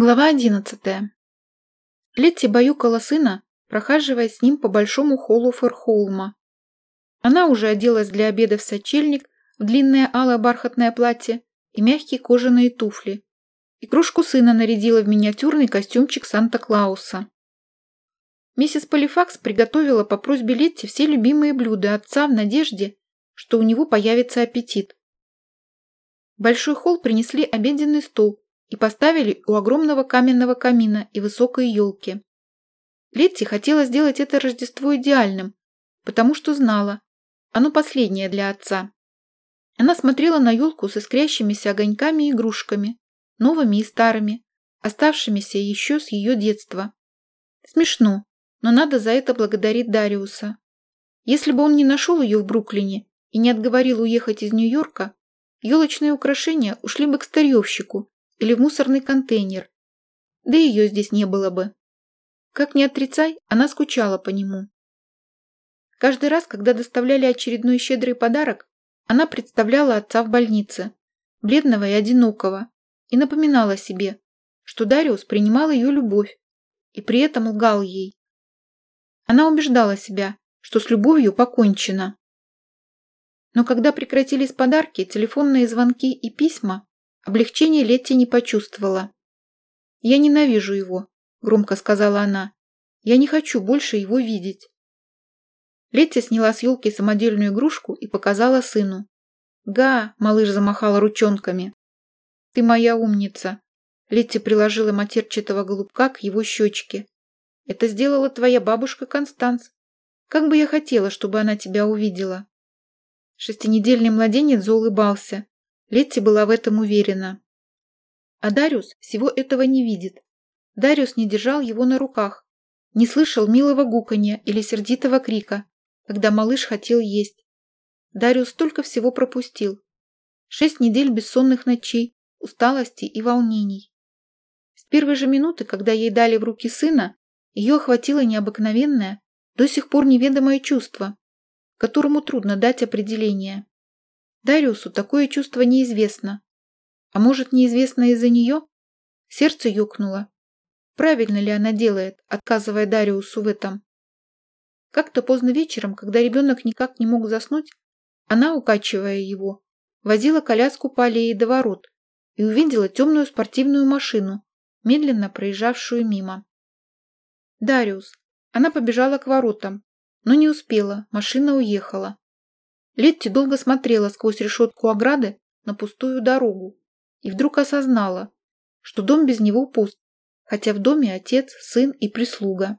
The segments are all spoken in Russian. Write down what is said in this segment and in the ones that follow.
Глава одиннадцатая. Летти баюкала сына, прохаживаясь с ним по большому холлу Ферхолма. Она уже оделась для обеда в сочельник, в длинное алое бархатное платье и мягкие кожаные туфли. Игрушку сына нарядила в миниатюрный костюмчик Санта-Клауса. Миссис Полифакс приготовила по просьбе Летти все любимые блюда отца в надежде, что у него появится аппетит. В большой холл принесли обеденный стол, и поставили у огромного каменного камина и высокой елки. Летти хотела сделать это Рождество идеальным, потому что знала, оно последнее для отца. Она смотрела на елку с искрящимися огоньками и игрушками, новыми и старыми, оставшимися еще с ее детства. Смешно, но надо за это благодарить Дариуса. Если бы он не нашел ее в Бруклине и не отговорил уехать из Нью-Йорка, елочные украшения ушли бы к старьевщику или в мусорный контейнер. Да ее здесь не было бы. Как ни отрицай, она скучала по нему. Каждый раз, когда доставляли очередной щедрый подарок, она представляла отца в больнице, бледного и одинокого, и напоминала себе, что Дариус принимал ее любовь и при этом лгал ей. Она убеждала себя, что с любовью покончено. Но когда прекратились подарки, телефонные звонки и письма, Облегчения Летти не почувствовала. «Я ненавижу его», – громко сказала она. «Я не хочу больше его видеть». Летти сняла с елки самодельную игрушку и показала сыну. «Га!» – малыш замахала ручонками. «Ты моя умница!» Летти приложила матерчатого голубка к его щечке. «Это сделала твоя бабушка Констанс. Как бы я хотела, чтобы она тебя увидела!» Шестинедельный младенец заулыбался. Летти была в этом уверена. А Дариус всего этого не видит. Дариус не держал его на руках, не слышал милого гуканья или сердитого крика, когда малыш хотел есть. Дариус столько всего пропустил. Шесть недель бессонных ночей, усталости и волнений. С первой же минуты, когда ей дали в руки сына, ее охватило необыкновенное, до сих пор неведомое чувство, которому трудно дать определение. Дариусу такое чувство неизвестно. А может, неизвестно из-за нее? Сердце ёкнуло. Правильно ли она делает, отказывая Дариусу в этом? Как-то поздно вечером, когда ребенок никак не мог заснуть, она, укачивая его, возила коляску по аллее до ворот и увидела темную спортивную машину, медленно проезжавшую мимо. Дариус. Она побежала к воротам, но не успела, машина уехала. Летти долго смотрела сквозь решетку ограды на пустую дорогу и вдруг осознала, что дом без него пуст, хотя в доме отец, сын и прислуга.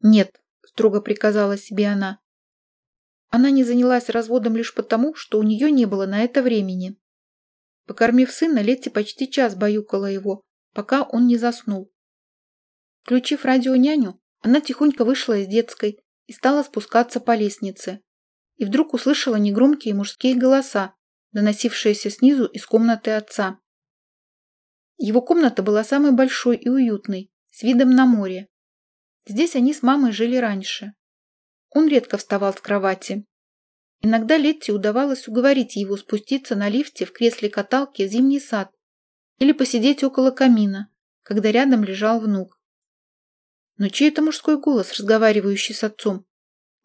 «Нет», – строго приказала себе она. Она не занялась разводом лишь потому, что у нее не было на это времени. Покормив сына, Летти почти час баюкала его, пока он не заснул. Включив радионяню, она тихонько вышла из детской и стала спускаться по лестнице и вдруг услышала негромкие мужские голоса, доносившиеся снизу из комнаты отца. Его комната была самой большой и уютной, с видом на море. Здесь они с мамой жили раньше. Он редко вставал с кровати. Иногда Летти удавалось уговорить его спуститься на лифте в кресле каталки в зимний сад или посидеть около камина, когда рядом лежал внук. Но чей это мужской голос, разговаривающий с отцом?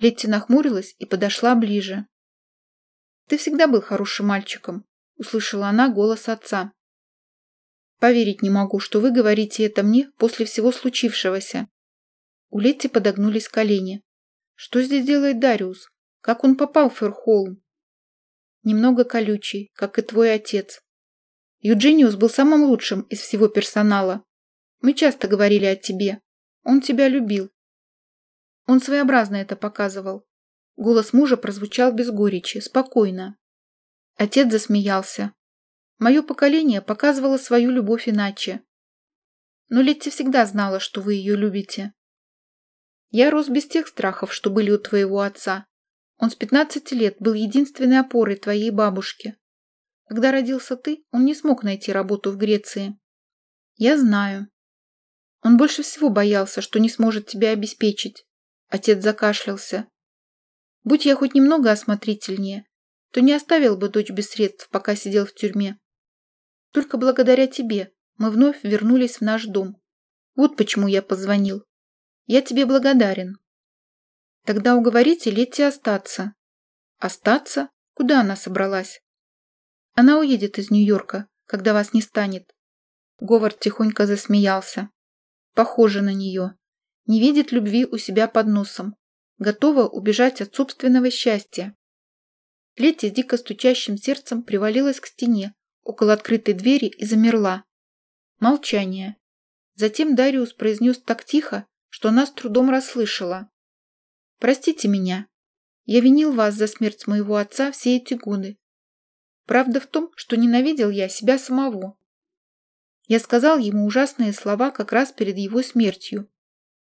Летти нахмурилась и подошла ближе. «Ты всегда был хорошим мальчиком», — услышала она голос отца. «Поверить не могу, что вы говорите это мне после всего случившегося». У Летти подогнулись колени. «Что здесь делает Дариус? Как он попал в Ферхолм?» «Немного колючий, как и твой отец. Юджиниус был самым лучшим из всего персонала. Мы часто говорили о тебе. Он тебя любил. Он своеобразно это показывал. Голос мужа прозвучал без горечи, спокойно. Отец засмеялся. Мое поколение показывало свою любовь иначе. Но Летти всегда знала, что вы ее любите. Я рос без тех страхов, что были у твоего отца. Он с 15 лет был единственной опорой твоей бабушки. Когда родился ты, он не смог найти работу в Греции. Я знаю. Он больше всего боялся, что не сможет тебя обеспечить. Отец закашлялся. Будь я хоть немного осмотрительнее, то не оставил бы дочь без средств, пока сидел в тюрьме. Только благодаря тебе мы вновь вернулись в наш дом. Вот почему я позвонил. Я тебе благодарен. Тогда уговорите Летти остаться. Остаться? Куда она собралась? Она уедет из Нью-Йорка, когда вас не станет. Говард тихонько засмеялся. Похоже на нее. Не видит любви у себя под носом. Готова убежать от собственного счастья. Летти с дико стучащим сердцем привалилась к стене около открытой двери и замерла. Молчание. Затем Дариус произнес так тихо, что она с трудом расслышала. «Простите меня. Я винил вас за смерть моего отца все эти годы. Правда в том, что ненавидел я себя самого. Я сказал ему ужасные слова как раз перед его смертью.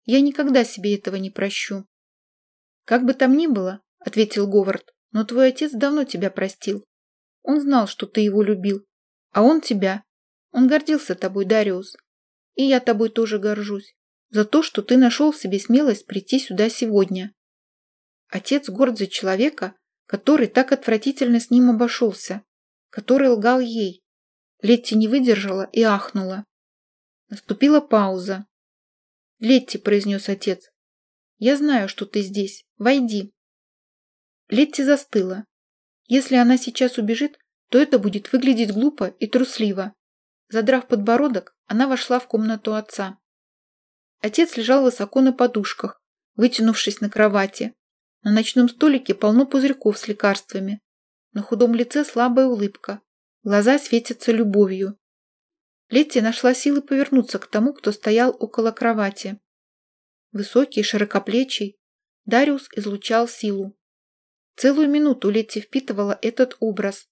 Я никогда себе этого не прощу. Как бы там ни было, ответил Говард, но твой отец давно тебя простил. Он знал, что ты его любил, а он тебя. Он гордился тобой, Дариус. И я тобой тоже горжусь. За то, что ты нашел в себе смелость прийти сюда сегодня. Отец горд за человека, который так отвратительно с ним обошелся, который лгал ей. Летти не выдержала и ахнула. Наступила пауза. «Летти», — произнес отец, — «я знаю, что ты здесь. Войди». Летти застыла. Если она сейчас убежит, то это будет выглядеть глупо и трусливо. Задрав подбородок, она вошла в комнату отца. Отец лежал высоко на подушках, вытянувшись на кровати. На ночном столике полно пузырьков с лекарствами. На худом лице слабая улыбка. Глаза светятся любовью. Летти нашла силы повернуться к тому, кто стоял около кровати. Высокий, широкоплечий, Дариус излучал силу. Целую минуту Летти впитывала этот образ.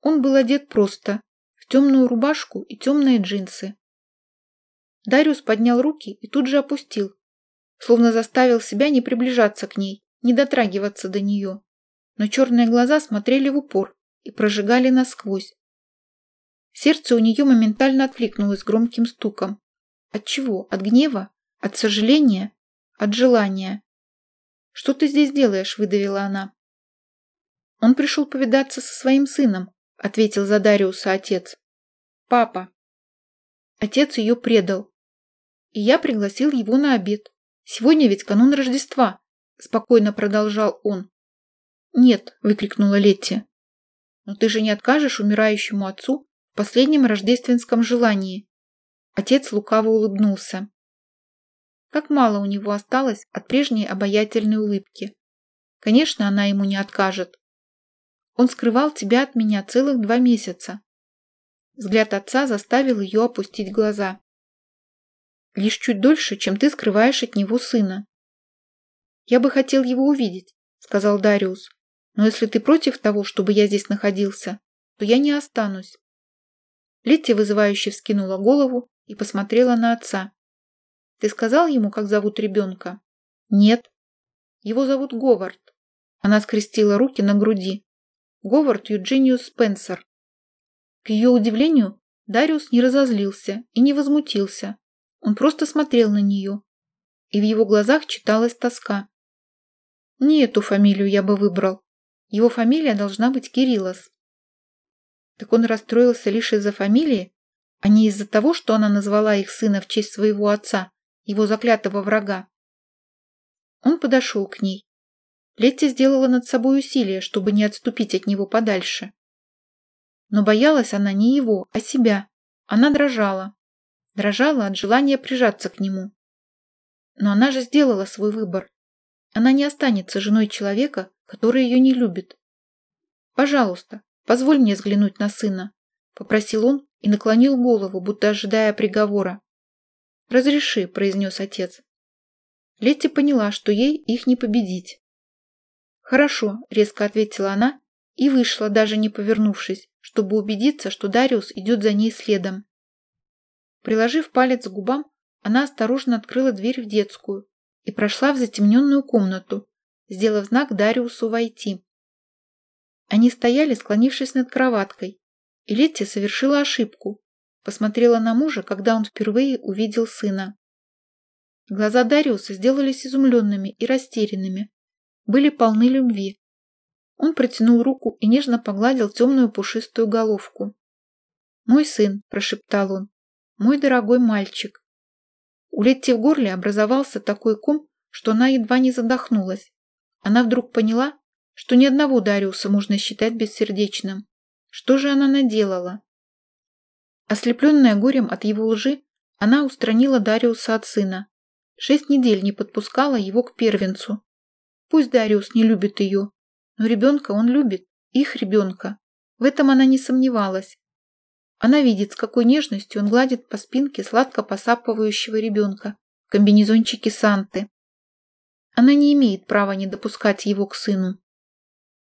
Он был одет просто, в темную рубашку и темные джинсы. Дариус поднял руки и тут же опустил, словно заставил себя не приближаться к ней, не дотрагиваться до нее. Но черные глаза смотрели в упор и прожигали насквозь. Сердце у нее моментально откликнулось громким стуком. От чего? От гнева? От сожаления? От желания? «Что ты здесь делаешь?» – выдавила она. «Он пришел повидаться со своим сыном», – ответил за Дариуса отец. «Папа». Отец ее предал. И я пригласил его на обед. Сегодня ведь канун Рождества, спокойно продолжал он. Нет, выкрикнула Летти. Но ты же не откажешь умирающему отцу последнем рождественском желании. Отец лукаво улыбнулся. Как мало у него осталось от прежней обаятельной улыбки. Конечно, она ему не откажет. Он скрывал тебя от меня целых два месяца. Взгляд отца заставил ее опустить глаза. Лишь чуть дольше, чем ты скрываешь от него сына. Я бы хотел его увидеть, сказал Дариус. Но если ты против того, чтобы я здесь находился, то я не останусь. Летти вызывающе вскинула голову и посмотрела на отца. Ты сказал ему, как зовут ребенка? Нет. Его зовут Говард. Она скрестила руки на груди. Говард Юджиниус Спенсер. К ее удивлению, Дариус не разозлился и не возмутился. Он просто смотрел на нее, и в его глазах читалась тоска. Не эту фамилию я бы выбрал. Его фамилия должна быть Кириллос. Так он расстроился лишь из-за фамилии, а не из-за того, что она назвала их сына в честь своего отца, его заклятого врага. Он подошел к ней. Летти сделала над собой усилие, чтобы не отступить от него подальше. Но боялась она не его, а себя. Она дрожала. Дрожала от желания прижаться к нему. Но она же сделала свой выбор. Она не останется женой человека, который ее не любит. «Пожалуйста, позволь мне взглянуть на сына», – попросил он и наклонил голову, будто ожидая приговора. «Разреши», – произнес отец. Летти поняла, что ей их не победить. «Хорошо», – резко ответила она и вышла, даже не повернувшись, чтобы убедиться, что Дариус идет за ней следом. Приложив палец к губам, она осторожно открыла дверь в детскую и прошла в затемненную комнату, сделав знак Дариусу войти. Они стояли, склонившись над кроваткой, и Летти совершила ошибку, посмотрела на мужа, когда он впервые увидел сына. Глаза Дариуса сделались изумленными и растерянными, были полны любви. Он протянул руку и нежно погладил темную пушистую головку. «Мой сын», – прошептал он, Мой дорогой мальчик. У Летти в горле образовался такой ком, что она едва не задохнулась. Она вдруг поняла, что ни одного Дариуса можно считать бессердечным. Что же она наделала? Ослепленная горем от его лжи, она устранила Дариуса от сына. Шесть недель не подпускала его к первенцу. Пусть Дариус не любит ее, но ребенка он любит, их ребенка. В этом она не сомневалась. Она видит, с какой нежностью он гладит по спинке сладко посапывающего ребенка в комбинезончике Санты. Она не имеет права не допускать его к сыну.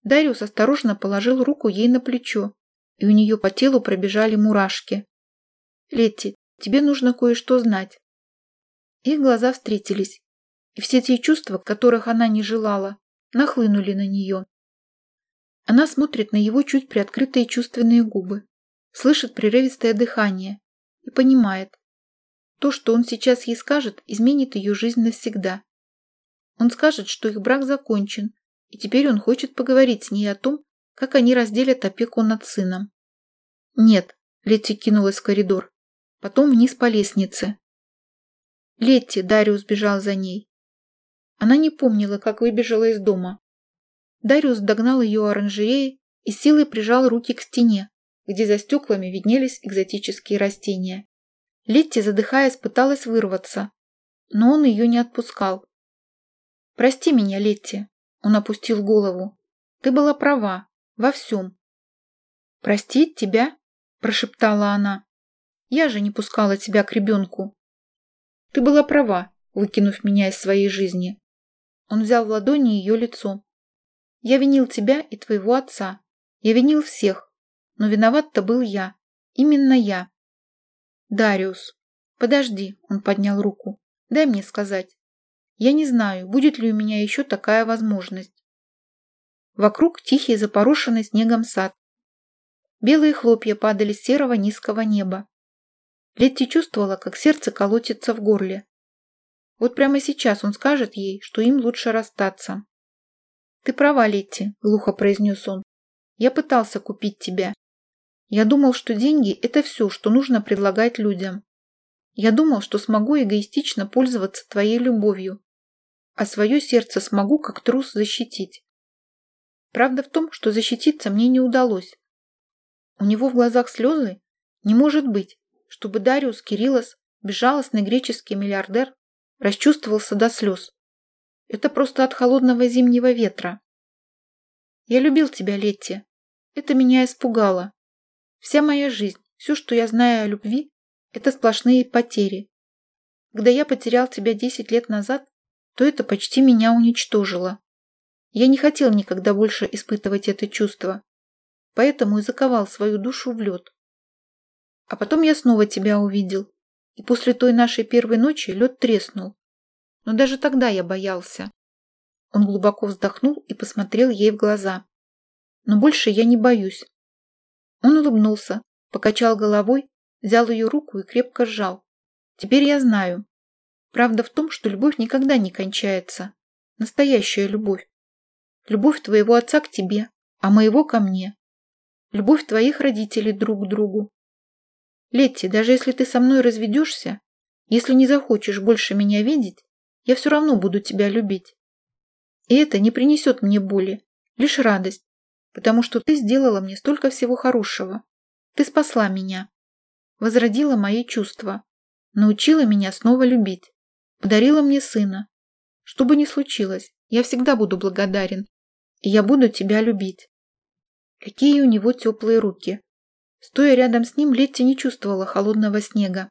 Дариус осторожно положил руку ей на плечо, и у нее по телу пробежали мурашки. «Летти, тебе нужно кое-что знать». Их глаза встретились, и все те чувства, которых она не желала, нахлынули на нее. Она смотрит на его чуть приоткрытые чувственные губы, слышит прерывистое дыхание и понимает, то, что он сейчас ей скажет, изменит ее жизнь навсегда. Он скажет, что их брак закончен, и теперь он хочет поговорить с ней о том, как они разделят опеку над сыном. «Нет», — Летти кинулась в коридор, потом вниз по лестнице. «Летти», — Дариус бежал за ней. Она не помнила, как выбежала из дома. Дариус догнал ее оранжереи и силой прижал руки к стене, где за стеклами виднелись экзотические растения. Летти, задыхаясь, пыталась вырваться, но он ее не отпускал. «Прости меня, Летти», — он опустил голову. «Ты была права. Во всем». «Простить тебя?» — прошептала она. «Я же не пускала тебя к ребенку». «Ты была права, выкинув меня из своей жизни». Он взял в ладони ее лицо. «Я винил тебя и твоего отца. Я винил всех. Но виноват-то был я. Именно я». «Дариус, подожди», — он поднял руку. «Дай мне сказать. Я не знаю, будет ли у меня еще такая возможность. Вокруг тихий запорошенный снегом сад. Белые хлопья падали с серого низкого неба. Летти чувствовала, как сердце колотится в горле. Вот прямо сейчас он скажет ей, что им лучше расстаться. «Ты права, Летти», — глухо произнес он. «Я пытался купить тебя. Я думал, что деньги – это все, что нужно предлагать людям. Я думал, что смогу эгоистично пользоваться твоей любовью, а свое сердце смогу как трус защитить. Правда в том, что защититься мне не удалось. У него в глазах слезы? Не может быть, чтобы Дариус Кириллос, безжалостный греческий миллиардер, расчувствовался до слез. Это просто от холодного зимнего ветра. Я любил тебя, Летти. Это меня испугало. Вся моя жизнь, все, что я знаю о любви, это сплошные потери. Когда я потерял тебя десять лет назад, то это почти меня уничтожило. Я не хотел никогда больше испытывать это чувство, поэтому и заковал свою душу в лед. А потом я снова тебя увидел, и после той нашей первой ночи лед треснул. Но даже тогда я боялся. Он глубоко вздохнул и посмотрел ей в глаза. Но больше я не боюсь. Он улыбнулся, покачал головой, взял ее руку и крепко сжал. Теперь я знаю, Правда в том, что любовь никогда не кончается. Настоящая любовь. Любовь твоего отца к тебе, а моего ко мне. Любовь твоих родителей друг к другу. Летти, даже если ты со мной разведешься, если не захочешь больше меня видеть, я все равно буду тебя любить. И это не принесет мне боли, лишь радость, потому что ты сделала мне столько всего хорошего. Ты спасла меня, возродила мои чувства, научила меня снова любить. Подарила мне сына. Что бы ни случилось, я всегда буду благодарен. И я буду тебя любить. Какие у него теплые руки. Стоя рядом с ним, Летти не чувствовала холодного снега.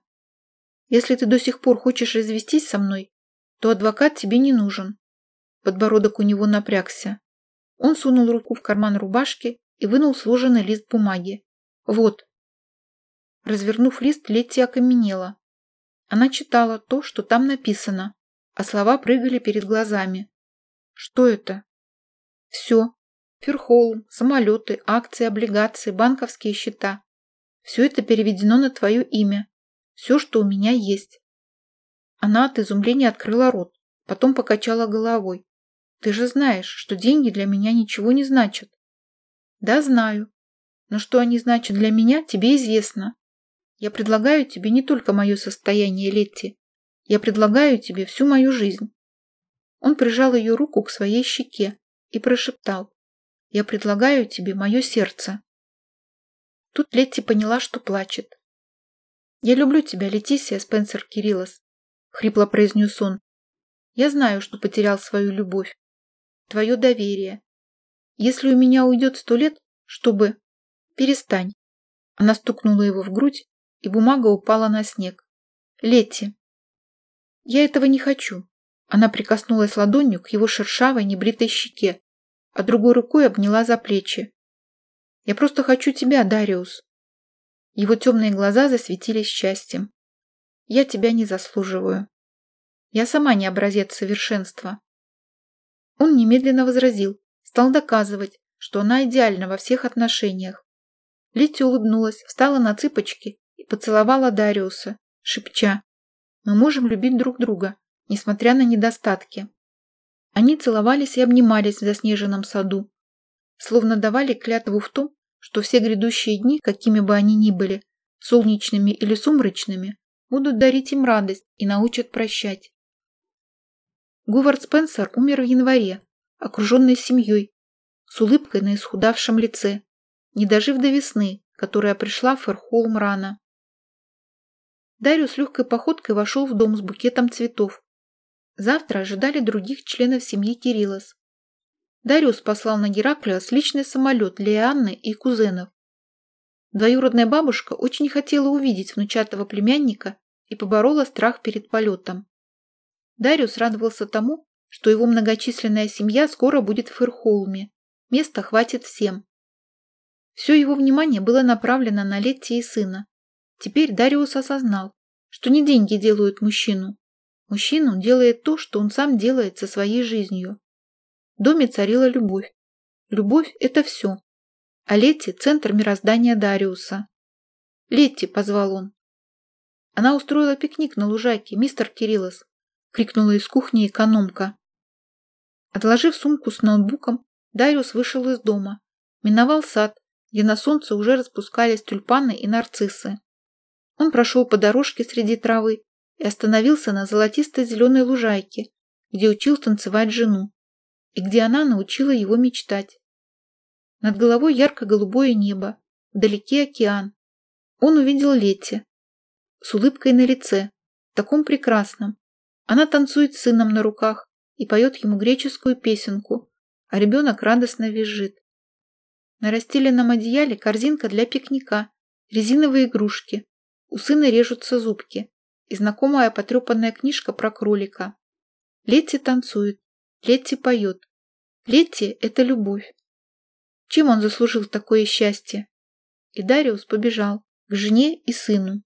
Если ты до сих пор хочешь развестись со мной, то адвокат тебе не нужен. Подбородок у него напрягся. Он сунул руку в карман рубашки и вынул сложенный лист бумаги. Вот. Развернув лист, Летти окаменела. Она читала то, что там написано, а слова прыгали перед глазами. Что это? Все. Ферхолм, самолеты, акции, облигации, банковские счета. Все это переведено на твое имя. Все, что у меня есть. Она от изумления открыла рот, потом покачала головой. Ты же знаешь, что деньги для меня ничего не значат. Да, знаю. Но что они значат для меня, тебе известно. Я предлагаю тебе не только мое состояние, Летти. Я предлагаю тебе всю мою жизнь. Он прижал ее руку к своей щеке и прошептал. Я предлагаю тебе мое сердце. Тут Летти поняла, что плачет. «Я люблю тебя, Летисия Спенсер Кириллос», — хрипло произнес он. «Я знаю, что потерял свою любовь, твое доверие. Если у меня уйдет сто лет, чтобы... Перестань». Она стукнула его в грудь, и бумага упала на снег. «Летти». «Я этого не хочу». Она прикоснулась ладонью к его шершавой небритой щеке, а другой рукой обняла за плечи. Я просто хочу тебя, Дариус. Его темные глаза засветились счастьем. Я тебя не заслуживаю. Я сама не образец совершенства. Он немедленно возразил, стал доказывать, что она идеальна во всех отношениях. Лити улыбнулась, встала на цыпочки поцеловала Дариуса, шепча «Мы можем любить друг друга, несмотря на недостатки». Они целовались и обнимались в заснеженном саду, словно давали клятву в том, что все грядущие дни, какими бы они ни были, солнечными или сумрачными, будут дарить им радость и научат прощать. Говард Спенсер умер в январе, окруженный семьей, с улыбкой на исхудавшем лице, не дожив до весны, которая пришла в Ферхолм рано. Дариус легкой походкой вошел в дом с букетом цветов. Завтра ожидали других членов семьи Кириллос. Дариус послал на Гераклиос личный самолет для Анны и кузенов. Двоюродная бабушка очень хотела увидеть внучатого племянника и поборола страх перед полетом. Дариус радовался тому, что его многочисленная семья скоро будет в Ферхолме. Места хватит всем. Все его внимание было направлено на Летти и сына. Теперь Дариус осознал, что не деньги делают мужчину. Мужчину делает то, что он сам делает со своей жизнью. В доме царила любовь. Любовь – это все. А Летти – центр мироздания Дариуса. «Летти!» – позвал он. Она устроила пикник на лужайке, мистер Кириллос, крикнула из кухни экономка. Отложив сумку с ноутбуком, Дариус вышел из дома, миновал сад, где на солнце уже распускались тюльпаны и нарциссы. Он прошел по дорожке среди травы и остановился на золотистой зеленой лужайке, где учил танцевать жену и где она научила его мечтать. Над головой ярко-голубое небо, вдалеке океан. Он увидел Летти с улыбкой на лице, таком прекрасном. Она танцует с сыном на руках и поет ему греческую песенку, а ребенок радостно визжит. На расстеленном одеяле корзинка для пикника, резиновые игрушки. У сына режутся зубки и знакомая потрепанная книжка про кролика. Летти танцует, Летти поет. Летти – это любовь. Чем он заслужил такое счастье? И Дариус побежал к жене и сыну.